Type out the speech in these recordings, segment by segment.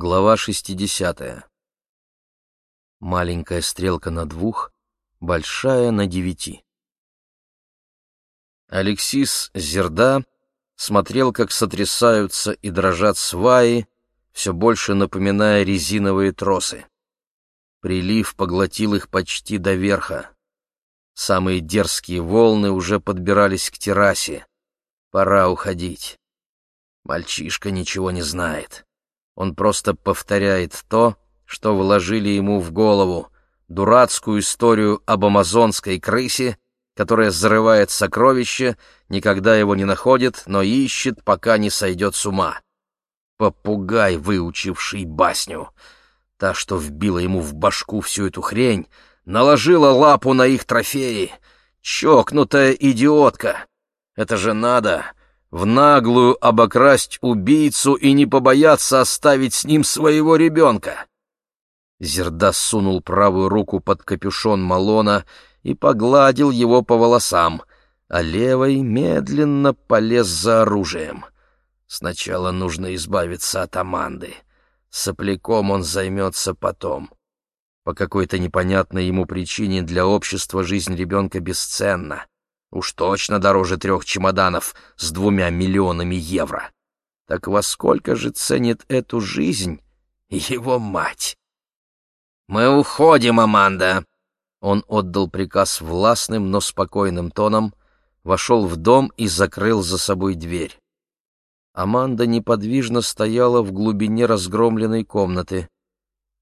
Глава 60. Маленькая стрелка на двух, большая на девяти. Алексис Зерда смотрел, как сотрясаются и дрожат сваи, все больше напоминая резиновые тросы. Прилив поглотил их почти до верха. Самые дерзкие волны уже подбирались к террасе. Пора уходить. Мальчишка ничего не знает. Он просто повторяет то, что вложили ему в голову, дурацкую историю об амазонской крысе, которая зарывает сокровище, никогда его не находит, но ищет, пока не сойдет с ума. Попугай, выучивший басню. Та, что вбила ему в башку всю эту хрень, наложила лапу на их трофеи. Чокнутая идиотка. Это же надо в наглую обокрасть убийцу и не побояться оставить с ним своего ребенка. Зерда сунул правую руку под капюшон Малона и погладил его по волосам, а левой медленно полез за оружием. Сначала нужно избавиться от Аманды. Сопляком он займется потом. По какой-то непонятной ему причине для общества жизнь ребенка бесценна. Уж точно дороже трех чемоданов с двумя миллионами евро. Так во сколько же ценит эту жизнь его мать? «Мы уходим, Аманда!» Он отдал приказ властным, но спокойным тоном, вошел в дом и закрыл за собой дверь. Аманда неподвижно стояла в глубине разгромленной комнаты.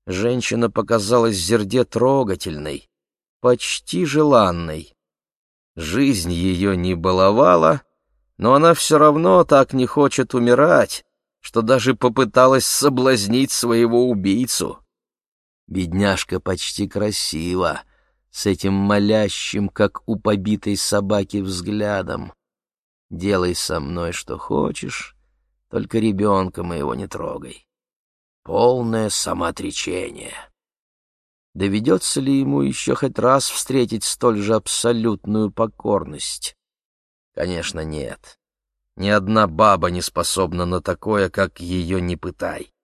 Женщина показалась Зерде трогательной, почти желанной. Жизнь ее не баловала, но она все равно так не хочет умирать, что даже попыталась соблазнить своего убийцу. Бедняжка почти красива, с этим молящим, как у побитой собаки, взглядом. «Делай со мной, что хочешь, только ребенка моего не трогай». Полное самоотречение. Доведется ли ему еще хоть раз встретить столь же абсолютную покорность? Конечно, нет. Ни одна баба не способна на такое, как ее не пытай.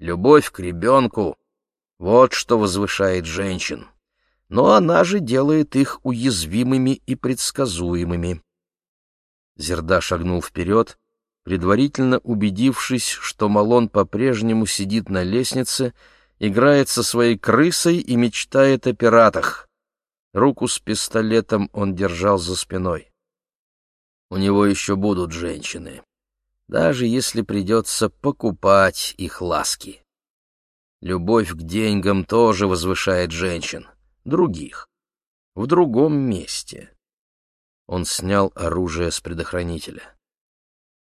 Любовь к ребенку — вот что возвышает женщин. Но она же делает их уязвимыми и предсказуемыми. Зерда шагнул вперед, предварительно убедившись, что Малон по-прежнему сидит на лестнице — играет со своей крысой и мечтает о пиратах. Руку с пистолетом он держал за спиной. У него еще будут женщины, даже если придется покупать их ласки. Любовь к деньгам тоже возвышает женщин, других, в другом месте. Он снял оружие с предохранителя.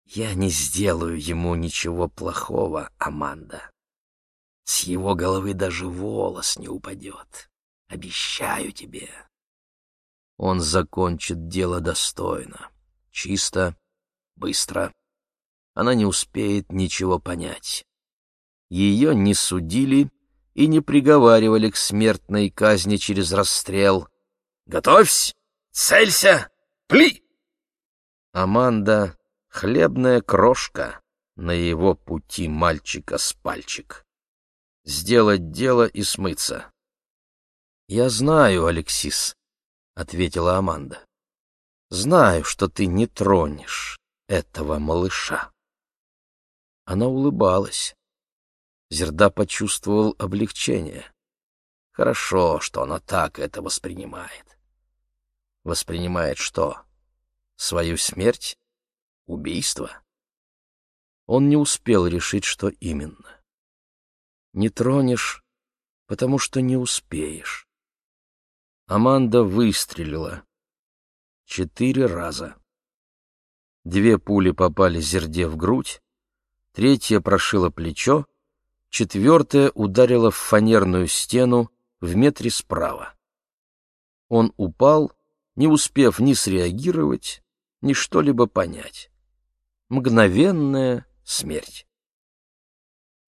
«Я не сделаю ему ничего плохого, Аманда. С его головы даже волос не упадет. Обещаю тебе. Он закончит дело достойно, чисто, быстро. Она не успеет ничего понять. Ее не судили и не приговаривали к смертной казни через расстрел. «Готовься! Целься! Пли!» Аманда — хлебная крошка на его пути мальчика с пальчик сделать дело и смыться. «Я знаю, Алексис», — ответила Аманда. «Знаю, что ты не тронешь этого малыша». Она улыбалась. Зерда почувствовал облегчение. Хорошо, что она так это воспринимает. Воспринимает что? Свою смерть? Убийство? Он не успел решить, что именно не тронешь, потому что не успеешь. Аманда выстрелила. Четыре раза. Две пули попали Зерде в грудь, третья прошила плечо, четвертая ударила в фанерную стену в метре справа. Он упал, не успев ни среагировать, ни что-либо понять. Мгновенная смерть.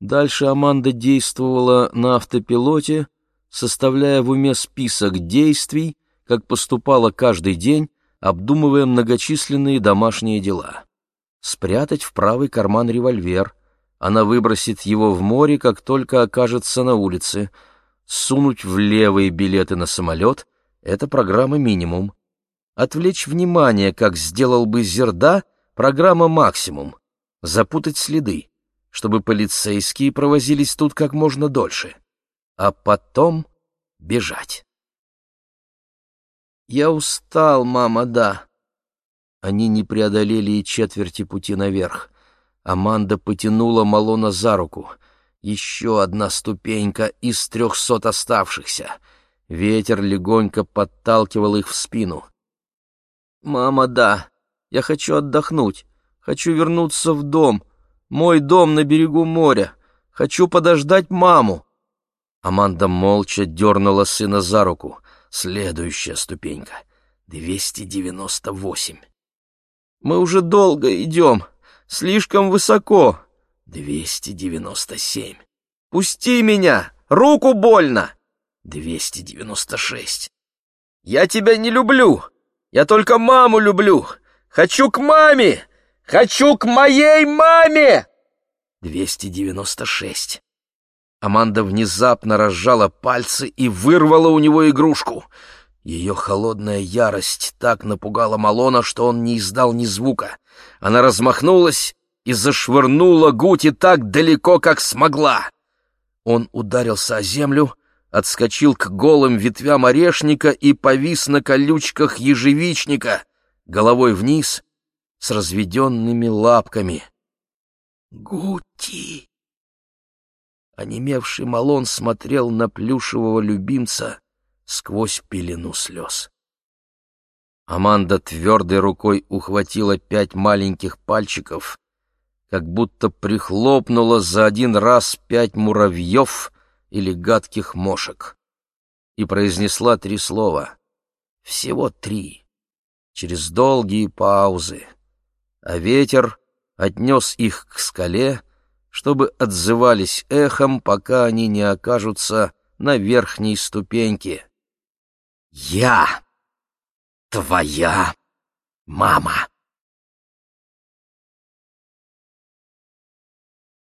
Дальше Аманда действовала на автопилоте, составляя в уме список действий, как поступала каждый день, обдумывая многочисленные домашние дела. Спрятать в правый карман револьвер, она выбросит его в море, как только окажется на улице. Сунуть в левые билеты на самолет — это программа минимум. Отвлечь внимание, как сделал бы Зерда, программа максимум. Запутать следы, чтобы полицейские провозились тут как можно дольше. А потом бежать. «Я устал, мама, да». Они не преодолели и четверти пути наверх. Аманда потянула Малона за руку. Еще одна ступенька из трехсот оставшихся. Ветер легонько подталкивал их в спину. «Мама, да, я хочу отдохнуть. Хочу вернуться в дом. Мой дом на берегу моря. Хочу подождать маму». Аманда молча дернула сына за руку. Следующая ступенька. Двести девяносто восемь. «Мы уже долго идем», Слишком высоко. Двести девяносто семь. Пусти меня! Руку больно! Двести девяносто шесть. Я тебя не люблю. Я только маму люблю. Хочу к маме! Хочу к моей маме! Двести девяносто шесть. Аманда внезапно разжала пальцы и вырвала у него игрушку. Ее холодная ярость так напугала Малона, что он не издал ни звука. Она размахнулась и зашвырнула Гути так далеко, как смогла. Он ударился о землю, отскочил к голым ветвям орешника и повис на колючках ежевичника, головой вниз, с разведенными лапками. «Гути!» Онемевший Малон смотрел на плюшевого любимца сквозь пелену слез. Аманда твердой рукой ухватила пять маленьких пальчиков, как будто прихлопнула за один раз пять муравьев или гадких мошек, и произнесла три слова, всего три, через долгие паузы, а ветер отнес их к скале, чтобы отзывались эхом, пока они не окажутся на верхней ступеньке. «Я!» твоя мама.